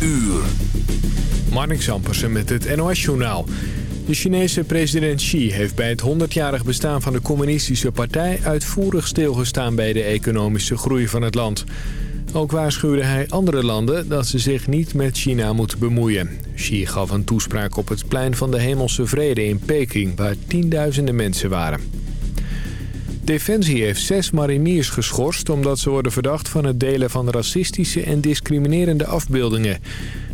uur. Zampersen met het NOS-journaal. De Chinese president Xi heeft bij het 100-jarig bestaan van de communistische partij... uitvoerig stilgestaan bij de economische groei van het land. Ook waarschuwde hij andere landen dat ze zich niet met China moeten bemoeien. Xi gaf een toespraak op het plein van de Hemelse Vrede in Peking... waar tienduizenden mensen waren. Defensie heeft zes mariniers geschorst omdat ze worden verdacht van het delen van racistische en discriminerende afbeeldingen.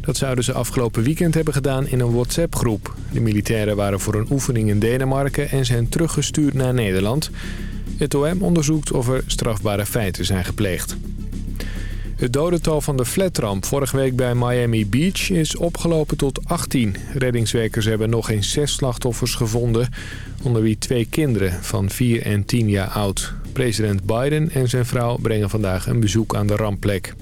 Dat zouden ze afgelopen weekend hebben gedaan in een WhatsApp-groep. De militairen waren voor een oefening in Denemarken en zijn teruggestuurd naar Nederland. Het OM onderzoekt of er strafbare feiten zijn gepleegd. Het dodental van de flatramp vorige week bij Miami Beach is opgelopen tot 18. Reddingswerkers hebben nog eens zes slachtoffers gevonden, onder wie twee kinderen van 4 en 10 jaar oud. President Biden en zijn vrouw brengen vandaag een bezoek aan de rampplek.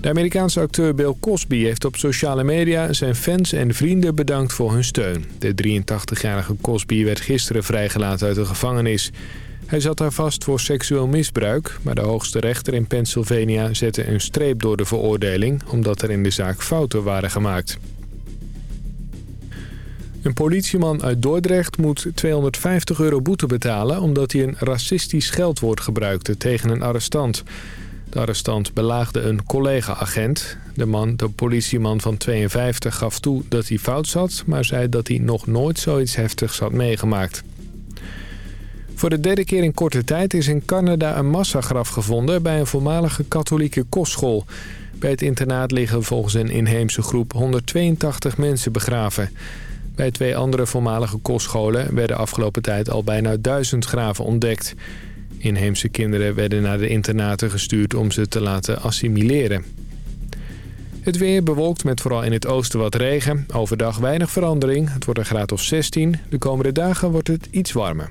De Amerikaanse acteur Bill Cosby heeft op sociale media zijn fans en vrienden bedankt voor hun steun. De 83-jarige Cosby werd gisteren vrijgelaten uit de gevangenis. Hij zat daar vast voor seksueel misbruik, maar de hoogste rechter in Pennsylvania zette een streep door de veroordeling... omdat er in de zaak fouten waren gemaakt. Een politieman uit Dordrecht moet 250 euro boete betalen... omdat hij een racistisch scheldwoord gebruikte tegen een arrestant. De arrestant belaagde een collega-agent. De, man, de politieman van 52 gaf toe dat hij fout zat... maar zei dat hij nog nooit zoiets heftigs had meegemaakt. Voor de derde keer in korte tijd is in Canada een massagraf gevonden... bij een voormalige katholieke kostschool. Bij het internaat liggen volgens een inheemse groep 182 mensen begraven. Bij twee andere voormalige kostscholen werden afgelopen tijd al bijna duizend graven ontdekt. Inheemse kinderen werden naar de internaten gestuurd om ze te laten assimileren. Het weer bewolkt met vooral in het oosten wat regen. Overdag weinig verandering. Het wordt een graad of 16. De komende dagen wordt het iets warmer.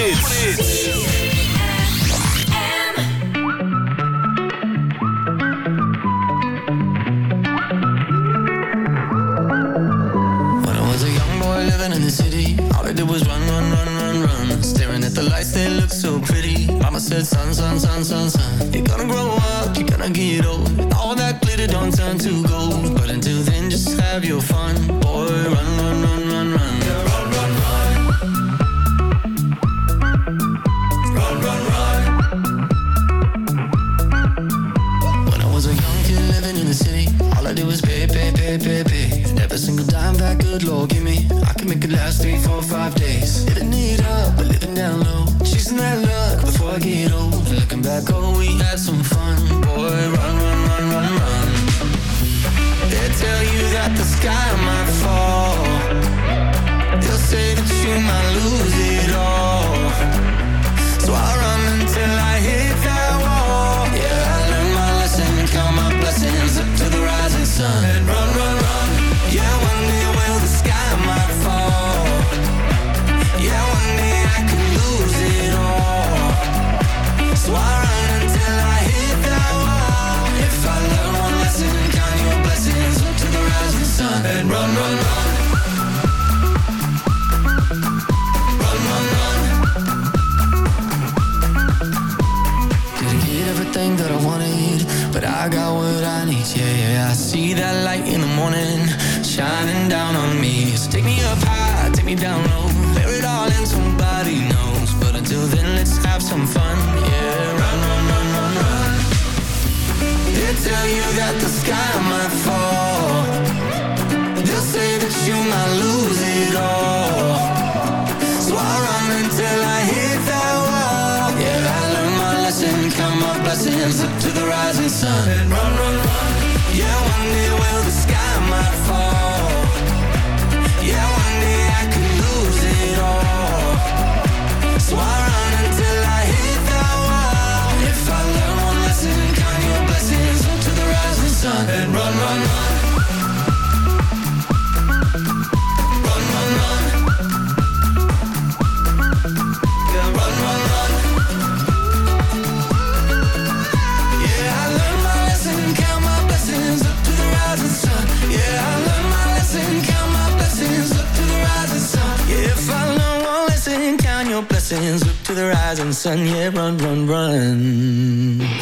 When I was a young boy living in the city, all I did was run, run, run, run, run, staring at the lights. They look so pretty. Mama said, Son, son, son, son, son, You're gonna grow up, you're gonna get fall They'll say that you might lose it all. So I run until I hit that wall. Yeah, I learned my lesson, count my blessings Up to the rising sun. rising sun, yeah, run, run, run.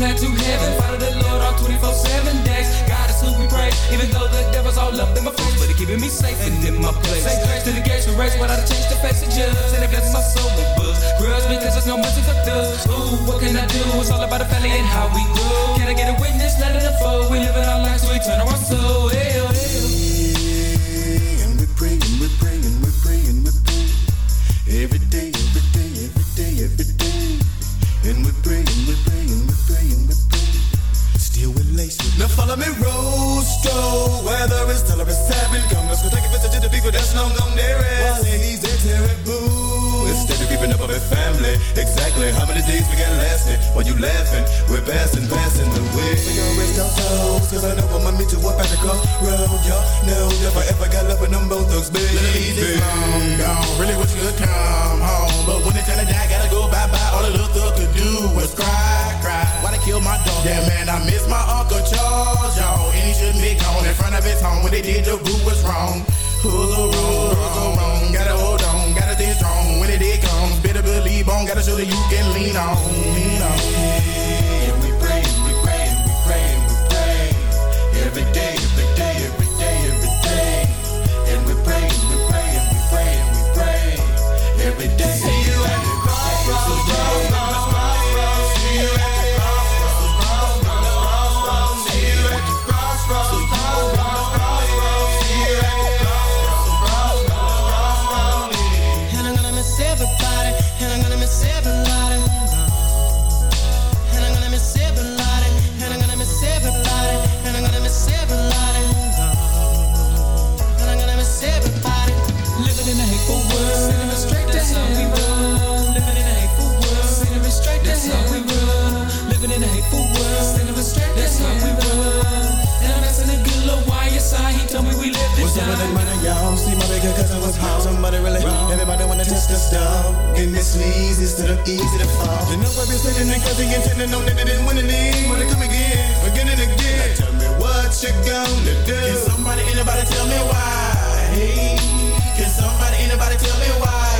Plan to heaven. Follow the Lord all 24 7 days. God is who we praise, even though the devil's all up in my face. But he keeping me safe and in my place. Say grace to the gates we race without a change to face the judge. And it blesses my soul with books. Grudge because there's no mercy for thugs. Ooh, what can I do? It's all about the family and how we grow. Can I get a witness? Let it unfold. We living our lives, so we turn our soul. Hell, hell. Oh, Now follow me, Rostro. Weather is tolerant, seven. Come, let's go take a visit to the people that's long gone there. While. With family. Exactly how many days we got lasting? While you laughing, we're passing, passing the way. We gon' rest our souls, cause I know I'ma meet you up at the crossroad. Y'all know if I ever got love with them both thugs, baby. Ladies, long gone. Really wish you could come home. But when it's time to die, gotta go bye-bye. All the little thug could do was cry, cry. Why they kill my dog? Yeah, man, I miss my Uncle Charles, y'all. And he shouldn't be gone in front of his home. When they did, the group was wrong. Who's so wrong? Who's so wrong? Gotta hold on, gotta stay strong. When it did believe on. Gotta show that you can lean on, lean on. And we pray, we pray, we pray, we pray. Every day, every day, every day, every day. And we pray, we pray, we pray, we pray. Every day. See you at the crossroads. Stuff. And easy instead of easy to fall. You know I've been sitting there cause he intended on that they didn't win any. Wanna come again, again and again. Now tell me what you gonna do. Can somebody, anybody tell me why? Hey, can somebody, anybody tell me why?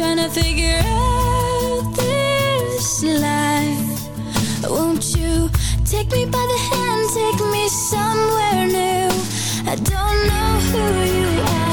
trying to figure out this life. Won't you take me by the hand, take me somewhere new? I don't know who you are.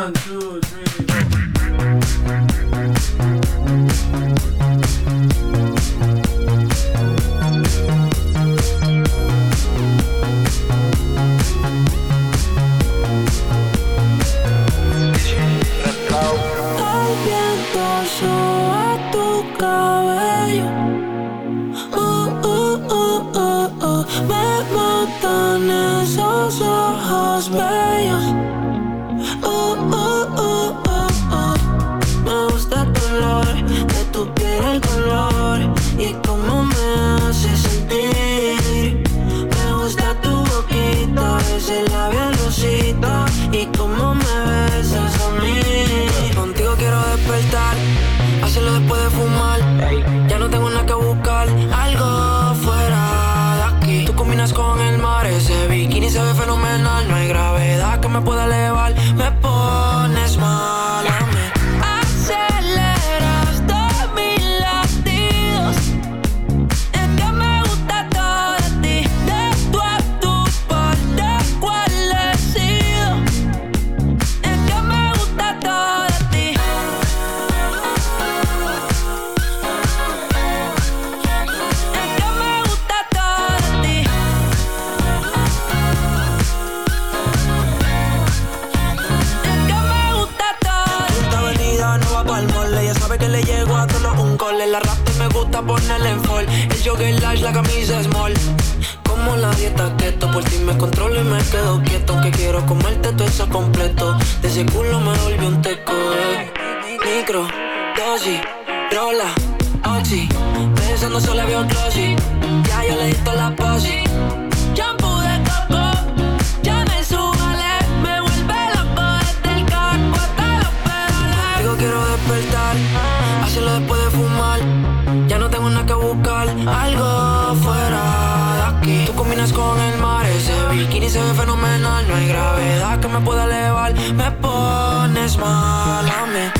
One, two. volvió un teco eh. micro, dosis, rola, oxi. Pensando solo había un closet, ya yo le di la posi. Shampoo de coco, ya me subale, me vuelve loco desde el caco hasta los pedales. Digo quiero despertar, hacerlo después de fumar. Ya no tengo nada que buscar, algo fuera de aquí. Tú combinas con el bikini se ve fenomenal. No hay gravedad que me pueda elevar. Me pones mal a mí.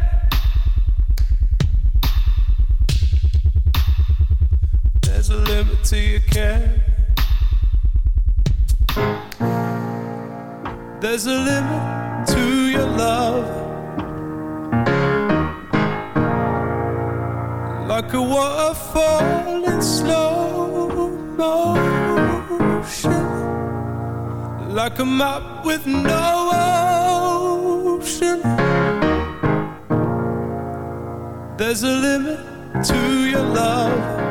A limit to your care. There's a limit to your love. Like a waterfall in slow motion. Like a map with no ocean. There's a limit to your love.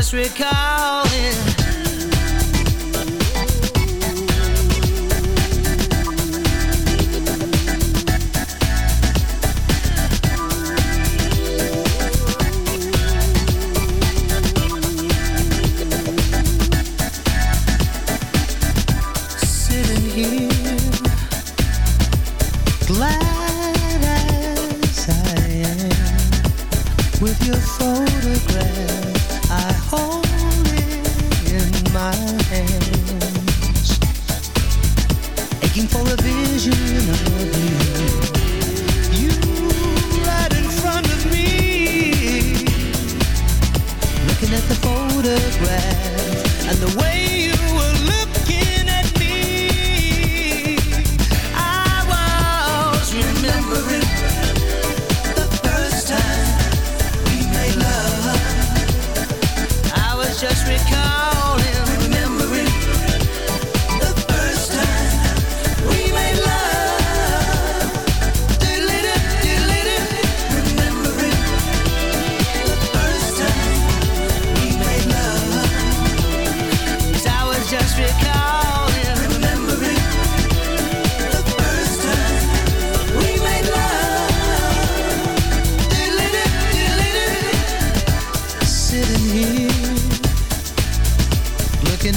just recalling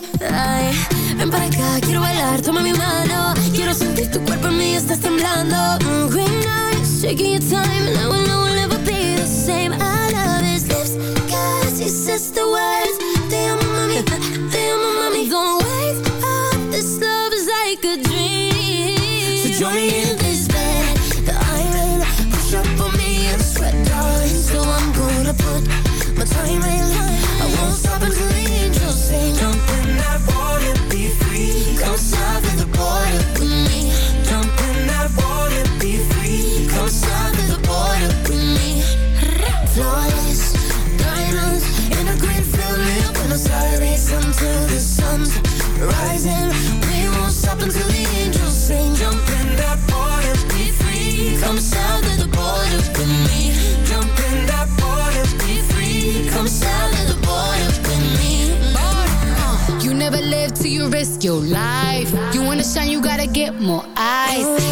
came. Ay, ven para acá, quiero bailar, toma mi mano. Quiero sentir tu cuerpo en mí, estás temblando. Mm, green eyes, taking your time, and I will know we'll never be the same. I love his lips, cause he says the words. Te amo, mami, te amo, mami. Don't wake up, this love is like a dream. So join me in this bed that I'm in Push up on me and sweat, darling So I'm gonna put my time in rising. We won't stop until the angels sing. Jump in that water, be free. Come south of the border with me. Jump in that water, be free. Come south of the border with me. You never live till you risk your life. You wanna shine, you gotta get more eyes.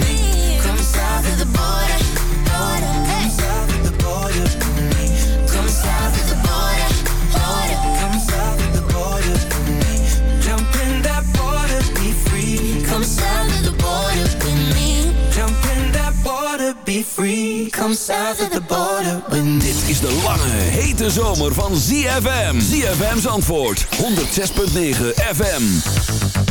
free Come south of the border with Dit is de lange, hete zomer van ZFM. ZFM's antwoord, 106.9 FM.